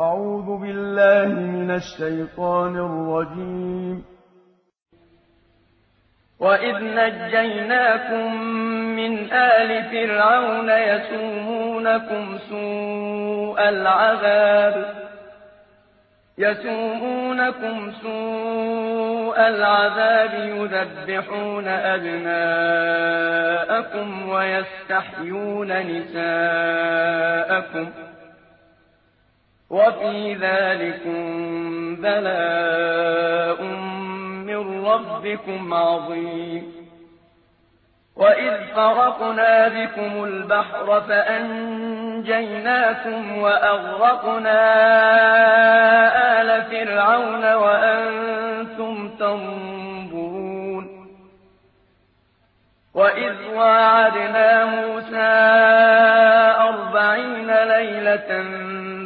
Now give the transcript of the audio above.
أعوذ بالله من الشيطان الرجيم. وإذ نجيناكم من آل فرعون يسومونكم سوء العذاب. يسومونكم سوء العذاب يذبحون أبناءكم ويستحيون نساءكم وفي ذلكم بلاء من ربكم عظيم. وإذ فرقنا بكم البحر فأنجيناكم وأغرقنا آل فرعون وأنتم تنظرون. وإذ واعدنا موسى أربعين ليلة